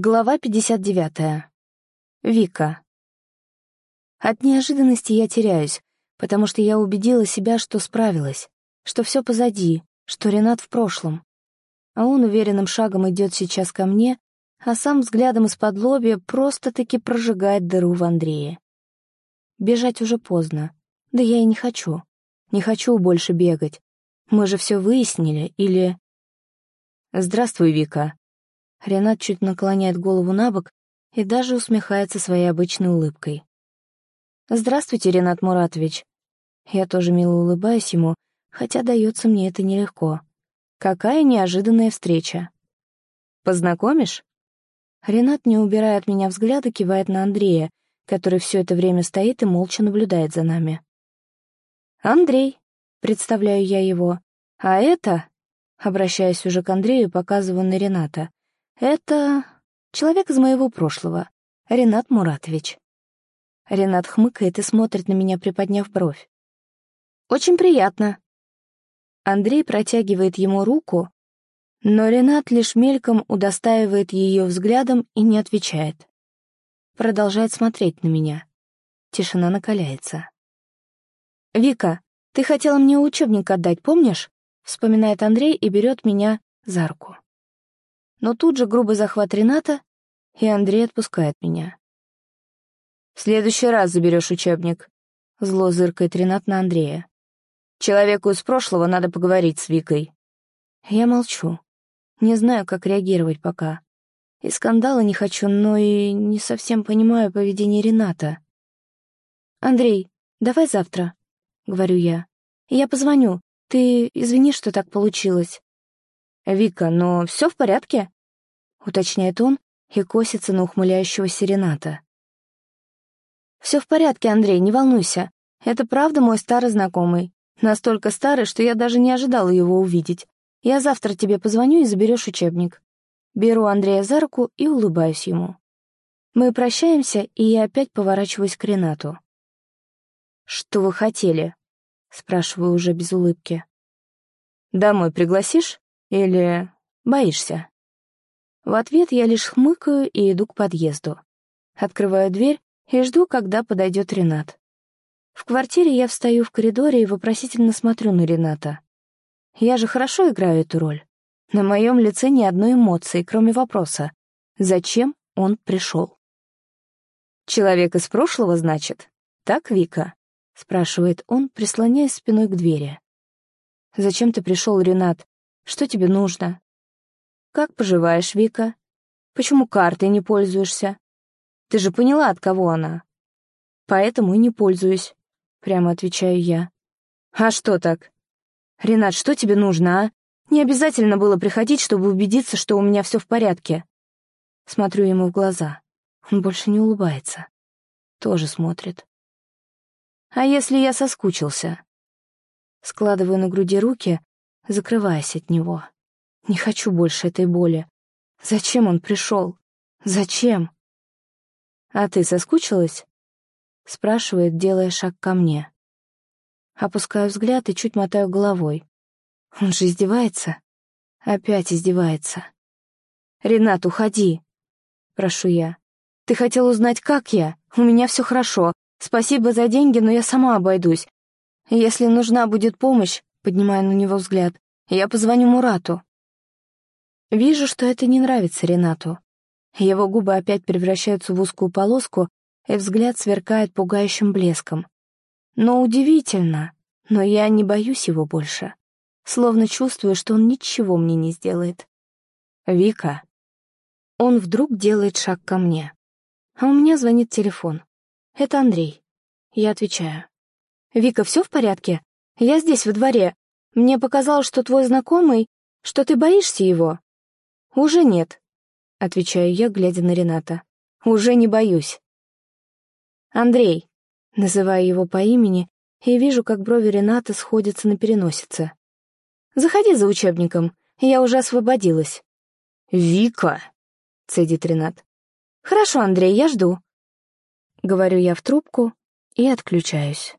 Глава 59. Вика. От неожиданности я теряюсь, потому что я убедила себя, что справилась, что все позади, что Ренат в прошлом. А он уверенным шагом идет сейчас ко мне, а сам взглядом из-под лобья просто-таки прожигает дыру в Андрее. Бежать уже поздно. Да я и не хочу. Не хочу больше бегать. Мы же все выяснили, или... «Здравствуй, Вика», Ренат чуть наклоняет голову на бок и даже усмехается своей обычной улыбкой. «Здравствуйте, Ренат Муратович». Я тоже мило улыбаюсь ему, хотя дается мне это нелегко. Какая неожиданная встреча. «Познакомишь?» Ренат, не убирая от меня взгляда, кивает на Андрея, который все это время стоит и молча наблюдает за нами. «Андрей», — представляю я его, — «а это...» Обращаясь уже к Андрею, показываю на Рената. «Это человек из моего прошлого, Ренат Муратович». Ренат хмыкает и смотрит на меня, приподняв бровь. «Очень приятно». Андрей протягивает ему руку, но Ренат лишь мельком удостаивает ее взглядом и не отвечает. Продолжает смотреть на меня. Тишина накаляется. «Вика, ты хотела мне учебник отдать, помнишь?» Вспоминает Андрей и берет меня за руку но тут же грубый захват Рената, и Андрей отпускает меня. «В следующий раз заберешь учебник», — зло зыркает Ренат на Андрея. «Человеку из прошлого надо поговорить с Викой». Я молчу. Не знаю, как реагировать пока. И скандала не хочу, но и не совсем понимаю поведение Рената. «Андрей, давай завтра», — говорю я. «Я позвоню. Ты извини, что так получилось». «Вика, но все в порядке?» — уточняет он и косится на ухмыляющегося Рената. «Все в порядке, Андрей, не волнуйся. Это правда мой старый знакомый. Настолько старый, что я даже не ожидала его увидеть. Я завтра тебе позвоню и заберешь учебник». Беру Андрея за руку и улыбаюсь ему. Мы прощаемся, и я опять поворачиваюсь к Ренату. «Что вы хотели?» — спрашиваю уже без улыбки. «Домой пригласишь?» Или боишься?» В ответ я лишь хмыкаю и иду к подъезду. Открываю дверь и жду, когда подойдет Ренат. В квартире я встаю в коридоре и вопросительно смотрю на Рената. Я же хорошо играю эту роль. На моем лице ни одной эмоции, кроме вопроса. Зачем он пришел? «Человек из прошлого, значит? Так, Вика?» — спрашивает он, прислоняясь спиной к двери. «Зачем ты пришел, Ренат? Что тебе нужно? Как поживаешь, Вика? Почему картой не пользуешься? Ты же поняла, от кого она. Поэтому и не пользуюсь, прямо отвечаю я. А что так? Ренат, что тебе нужно, а? Не обязательно было приходить, чтобы убедиться, что у меня все в порядке. Смотрю ему в глаза. Он больше не улыбается. Тоже смотрит. А если я соскучился? Складываю на груди руки, закрываясь от него. Не хочу больше этой боли. Зачем он пришел? Зачем? «А ты соскучилась?» — спрашивает, делая шаг ко мне. Опускаю взгляд и чуть мотаю головой. Он же издевается. Опять издевается. «Ренат, уходи!» — прошу я. «Ты хотел узнать, как я? У меня все хорошо. Спасибо за деньги, но я сама обойдусь. Если нужна будет помощь, поднимая на него взгляд. «Я позвоню Мурату». Вижу, что это не нравится Ренату. Его губы опять превращаются в узкую полоску, и взгляд сверкает пугающим блеском. Но удивительно, но я не боюсь его больше. Словно чувствую, что он ничего мне не сделает. «Вика». Он вдруг делает шаг ко мне. А у меня звонит телефон. Это Андрей. Я отвечаю. «Вика, все в порядке? Я здесь, во дворе. Мне показалось, что твой знакомый, что ты боишься его. Уже нет, — отвечаю я, глядя на Рената. Уже не боюсь. Андрей, называю его по имени, и вижу, как брови Рената сходятся на переносице. Заходи за учебником, я уже освободилась. «Вика!» — цедит Ренат. «Хорошо, Андрей, я жду». Говорю я в трубку и отключаюсь.